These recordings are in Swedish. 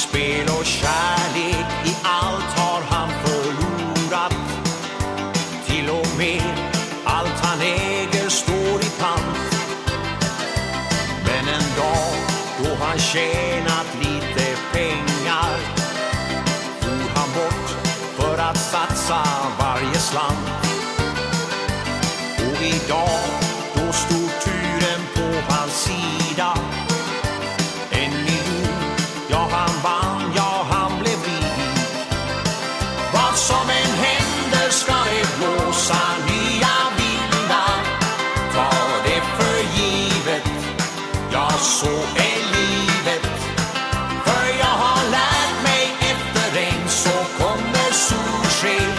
spel och kärlek, i allt har han förlorat. Till och med allt han äger står i pant. Men en dag då han tjänat lite pengar for han bort för att satsa varje slant. Och idag, som än händer ska det blåsa nya vindar. Ta det för givet, ja så är livet. För jag har lärt mig efter regn så kommer solsken.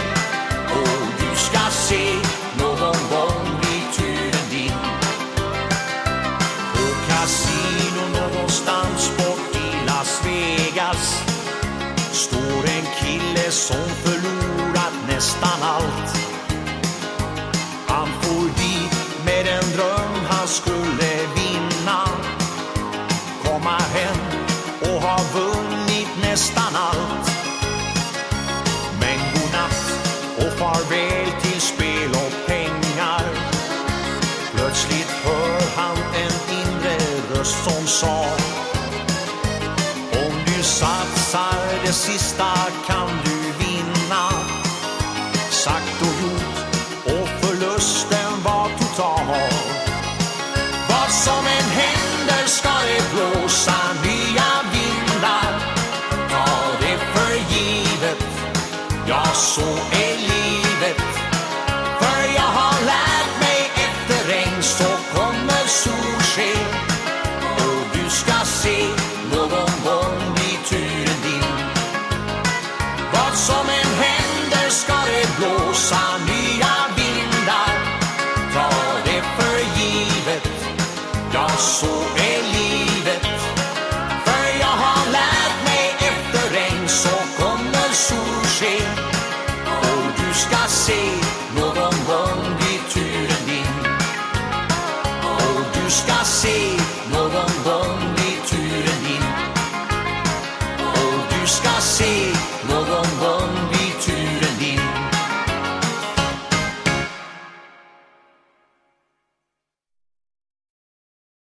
Och du ska se, någon gång blir turen din. På kasino står en kille som förlorat nästan allt. Han for dit med en dröm han skulle vinna. Komma hem och ha vunnit nästan allt. Men godnatt och farväl till spel och pengar. Plötsligt hör han en inre röst som sa Om du chansar, det sista kan du vinna. Sagt och gjort och förlusten var total. Vad som än händer ska det blåsa nya vindar. Ta det för givet, ja så Allt som en händer ska det blåsa nya vindar. Ta det för givet, ja så är livet. För jag har lärt mig efter regn så kommer solsken Och du ska se någon gång blir turen din. Och du ska se någon gång blir turen din. Och du ska se någon